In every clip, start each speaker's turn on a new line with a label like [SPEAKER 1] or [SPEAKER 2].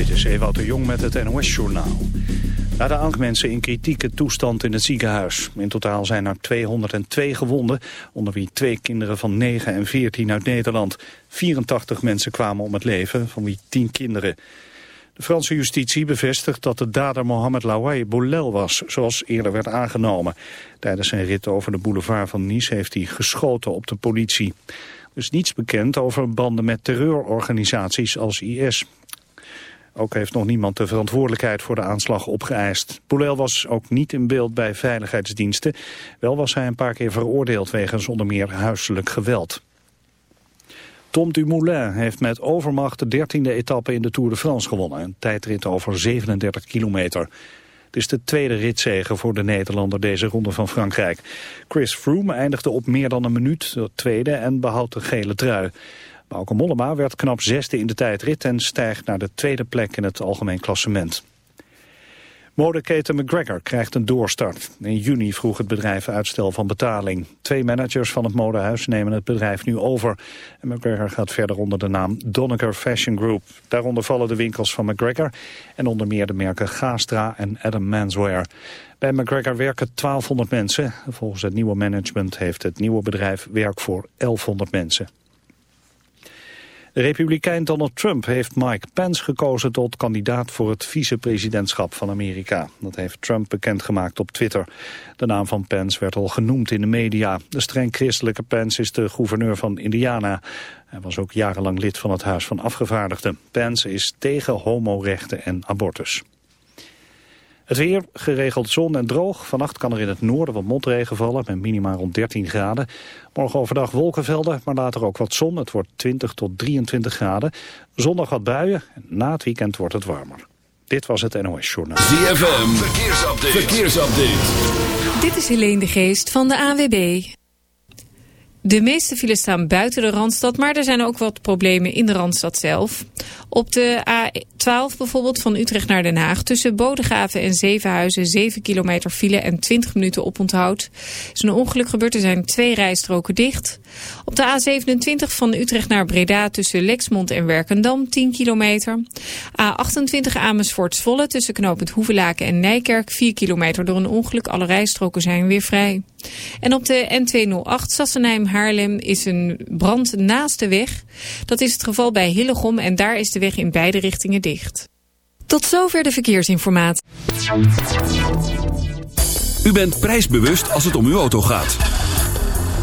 [SPEAKER 1] Dit is Ewout de Jong met het NOS-journaal. Na de aantal mensen in kritieke toestand in het ziekenhuis. In totaal zijn er 202 gewonden, onder wie twee kinderen van 9 en 14 uit Nederland. 84 mensen kwamen om het leven, van wie 10 kinderen. De Franse justitie bevestigt dat de dader Mohamed Lawai Boulel was, zoals eerder werd aangenomen. Tijdens zijn rit over de boulevard van Nice heeft hij geschoten op de politie. Is niets bekend over banden met terreurorganisaties als IS. Ook heeft nog niemand de verantwoordelijkheid voor de aanslag opgeëist. Boulel was ook niet in beeld bij veiligheidsdiensten. Wel was hij een paar keer veroordeeld wegens onder meer huiselijk geweld. Tom Dumoulin heeft met overmacht de dertiende etappe in de Tour de France gewonnen. Een tijdrit over 37 kilometer. Het is de tweede ritzege voor de Nederlander deze ronde van Frankrijk. Chris Froome eindigde op meer dan een minuut, de tweede, en behoudt de gele trui. Bauke Mollema werd knap zesde in de tijdrit en stijgt naar de tweede plek in het algemeen klassement. Modeketen McGregor krijgt een doorstart. In juni vroeg het bedrijf uitstel van betaling. Twee managers van het modehuis nemen het bedrijf nu over. En McGregor gaat verder onder de naam Donneker Fashion Group. Daaronder vallen de winkels van McGregor en onder meer de merken Gastra en Adam Manswear. Bij McGregor werken 1200 mensen. Volgens het nieuwe management heeft het nieuwe bedrijf werk voor 1100 mensen. De republikein Donald Trump heeft Mike Pence gekozen tot kandidaat voor het vicepresidentschap van Amerika. Dat heeft Trump bekendgemaakt op Twitter. De naam van Pence werd al genoemd in de media. De streng christelijke Pence is de gouverneur van Indiana. Hij was ook jarenlang lid van het Huis van Afgevaardigden. Pence is tegen homorechten en abortus. Het weer, geregeld zon en droog. Vannacht kan er in het noorden wat motregen vallen, met minimaal rond 13 graden. Morgen overdag wolkenvelden, maar later ook wat zon. Het wordt 20 tot 23 graden. Zondag wat buien, en na het weekend wordt het warmer. Dit was het NOS Journaal.
[SPEAKER 2] ZFM, verkeersupdate. verkeersupdate.
[SPEAKER 3] Dit is Helene de Geest van de AWB. De meeste files staan buiten de Randstad, maar er zijn ook wat problemen in de Randstad zelf. Op de A12 bijvoorbeeld van Utrecht naar Den Haag tussen Bodegraven en Zevenhuizen 7 kilometer file en 20 minuten oponthoud. Is een ongeluk gebeurd, er zijn twee rijstroken dicht. Op de A27 van Utrecht naar Breda tussen Lexmond en Werkendam 10 kilometer. A28 Amersfoort Zwolle tussen knooppunt Hoevelaken en Nijkerk 4 kilometer door een ongeluk. Alle rijstroken zijn weer vrij. En op de N208 Sassenheim-Haarlem is een brand naast de weg. Dat is het geval bij Hillegom en daar is de weg in beide richtingen dicht. Tot zover de verkeersinformatie.
[SPEAKER 2] U bent prijsbewust als het om uw auto gaat.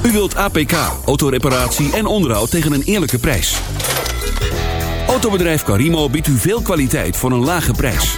[SPEAKER 2] U wilt APK, autoreparatie en onderhoud tegen een eerlijke prijs. Autobedrijf Carimo biedt u veel kwaliteit voor een lage prijs.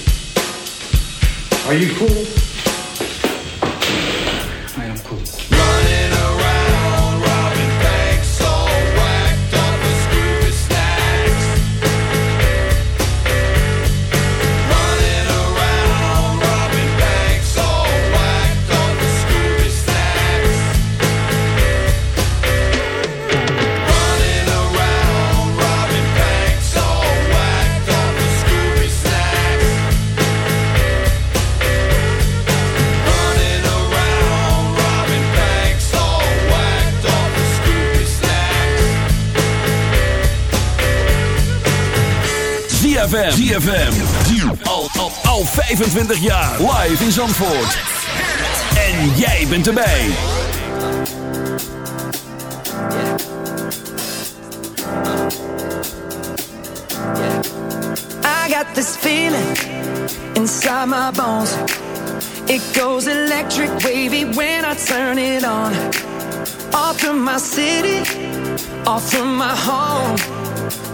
[SPEAKER 4] Are you cool?
[SPEAKER 2] ZFM. ZFM. Al, al, al 25 jaar. Live in Zandvoort. En jij bent erbij.
[SPEAKER 5] I got this feeling inside my bones. It goes electric wavy when I turn it on. Off from my city, off from my home.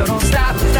[SPEAKER 6] So don't stop.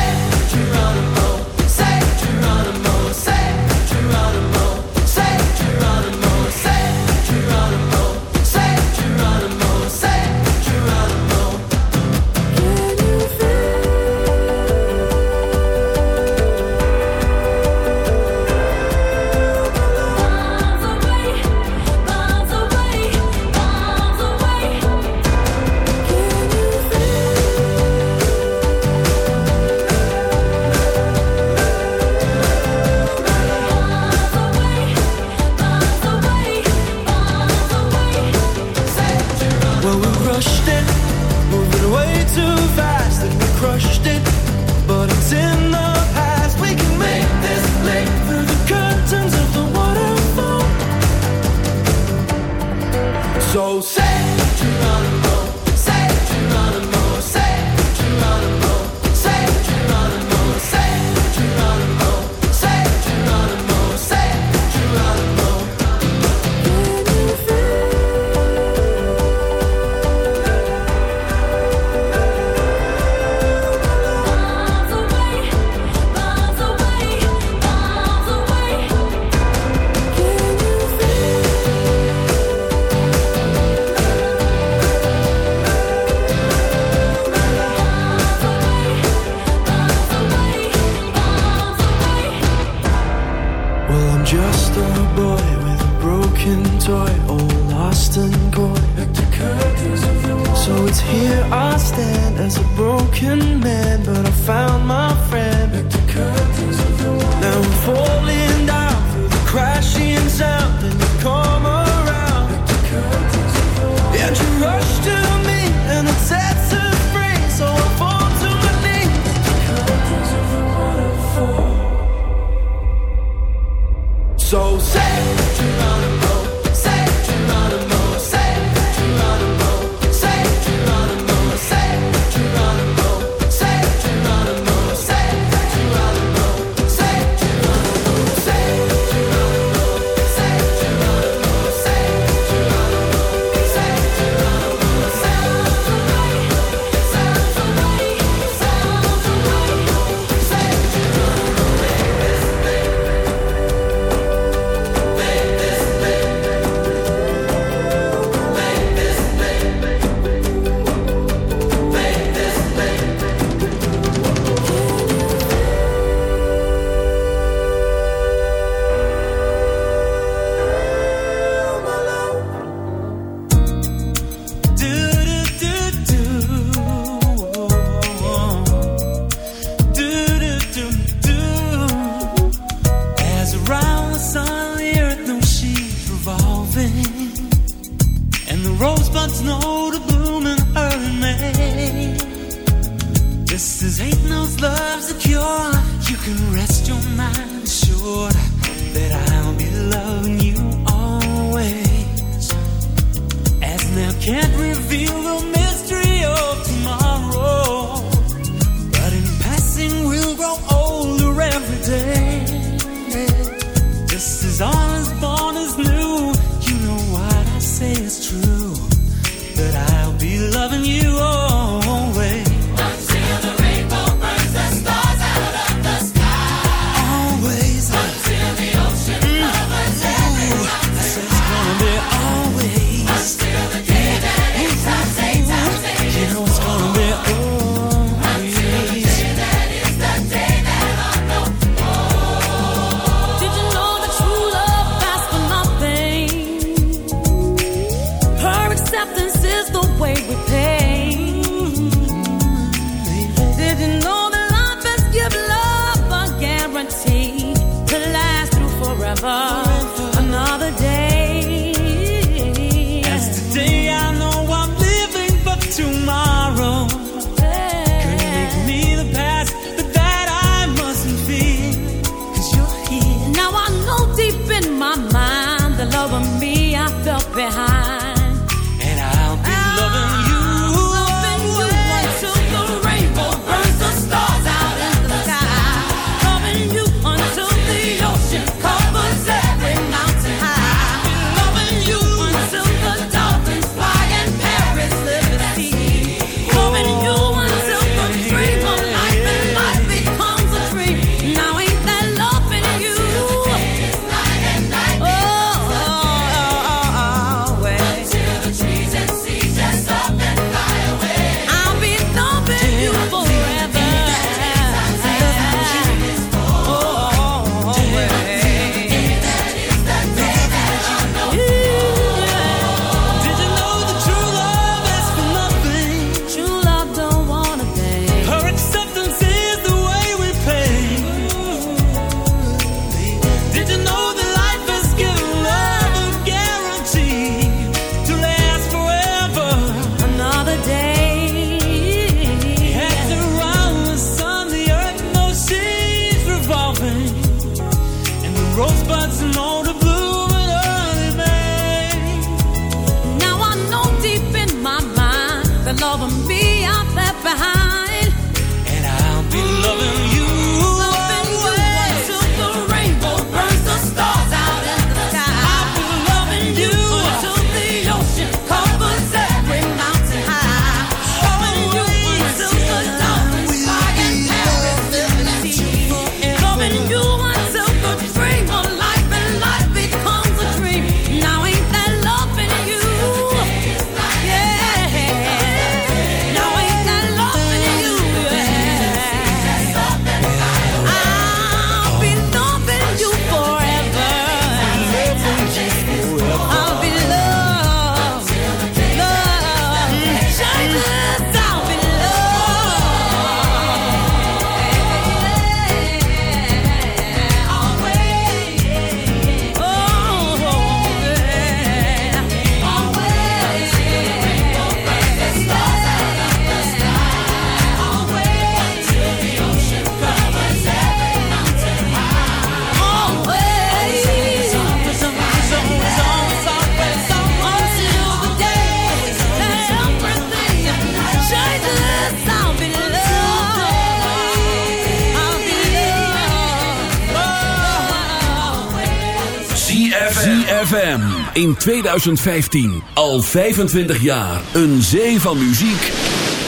[SPEAKER 7] in
[SPEAKER 2] 2015. Al 25 jaar. Een zee van muziek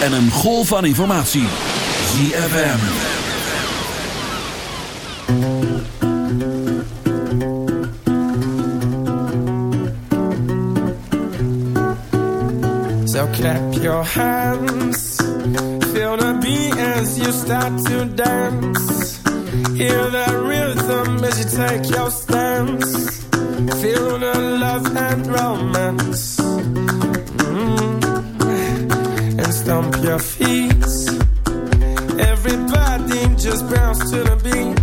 [SPEAKER 2] en een golf van informatie. ZFM.
[SPEAKER 8] So clap your hands, feel the beat as you start to dance. Hear the rhythm as you take your stance. Feel the love and romance. Mm. And stomp your feet. Everybody just bounce to the beat.